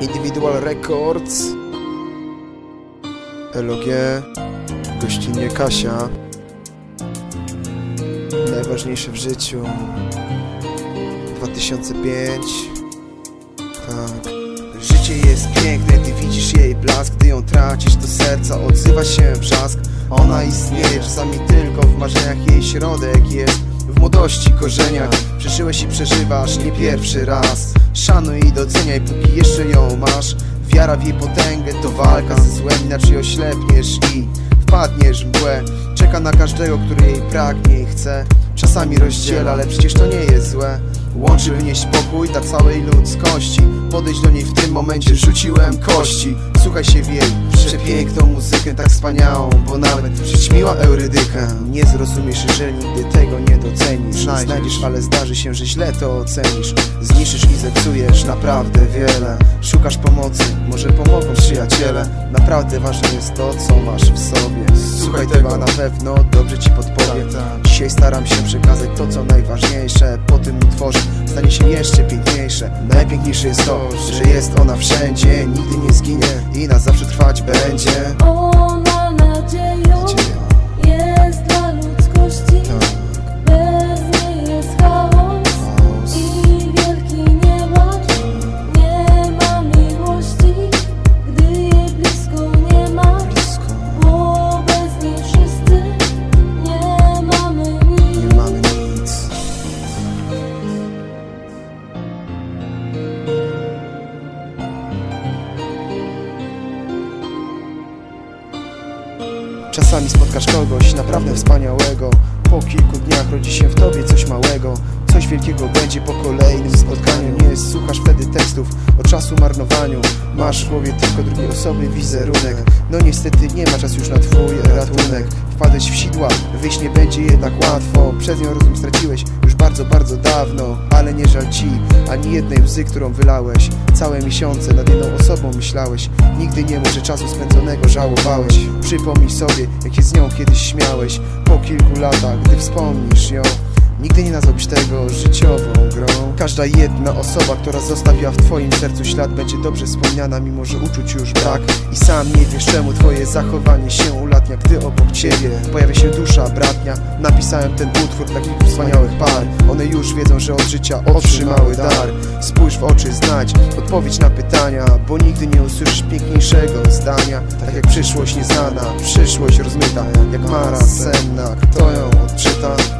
Individual Records. LOG Gościnnie Kasia. Najważniejsze w życiu. 2005 Tak. Życie jest piękne, gdy widzisz jej blask Gdy ją tracisz, do serca odzywa się wrzask. Ona istnieje czasami tylko w marzeniach Jej środek jest w młodości, korzeniach Przeżyłeś i przeżywasz nie pierwszy raz. Szanuj i doceniaj, póki jeszcze ją masz. Wiara w jej potęgę to walka ze złem Inaczej oślepniesz i wpadniesz w mgłę. Czeka na każdego, który jej pragnie i chce. Czasami rozdziela, ale przecież to nie jest złe Łączy wynieść spokój dla całej ludzkości. Podejść do niej w tym momencie rzuciłem kości. Słuchaj się w jej przepiękną muzykę Tak wspaniałą, bo nawet przyćmiła eurydykę. Nie zrozumiesz, jeżeli nigdy tego nie docenisz. Znajdziesz, ale zdarzy się, że źle to ocenisz. Zniszczysz i zepsujesz naprawdę wiele. Szukasz pomocy, może pomogą przyjaciele. Naprawdę ważne jest to, co masz w sobie. Słuchaj tego, na pewno dobrze ci podpowiem Dzisiaj staram się przekazać to, co najważniejsze. Po tym utworze stanie się jeszcze piękniejsze. Najpiękniejsze jest to, że jest ona wszędzie Nigdy nie zginie i na zawsze trwać będzie Czasami spotkasz kogoś naprawdę wspaniałego. Po kilku dniach rodzi się w tobie coś małego wielkiego będzie po kolejnym spotkaniu. Nie słuchasz wtedy tekstów o czasu marnowaniu. Masz w głowie tylko drugiej osoby wizerunek. No niestety nie ma czas już na twój ratunek. Wpadłeś w sidła, wyjść nie będzie jednak łatwo. Przez nią rozum straciłeś już bardzo, bardzo dawno. Ale nie żal ci ani jednej łzy, którą wylałeś. Całe miesiące nad jedną osobą myślałeś. Nigdy nie może czasu spędzonego żałowałeś. Przypomnij sobie, jak się z nią kiedyś śmiałeś. Po kilku latach, gdy wspomnisz ją Nigdy nie nazwałbyś tego życiową grą. Każda jedna osoba, która zostawiła w twoim sercu ślad Będzie dobrze wspomniana, mimo że uczuć już brak. I sam nie wiesz czemu twoje zachowanie się ulatnia Gdy obok ciebie pojawia się dusza bratnia. Napisałem ten utwór dla kilku wspaniałych par. One już wiedzą, że od życia otrzymały dar. Spójrz w oczy, znajdź odpowiedź na pytania Bo nigdy nie usłyszysz piękniejszego zdania. Tak jak przyszłość nieznana, przyszłość rozmyta Jak mara senna, kto ją odczyta?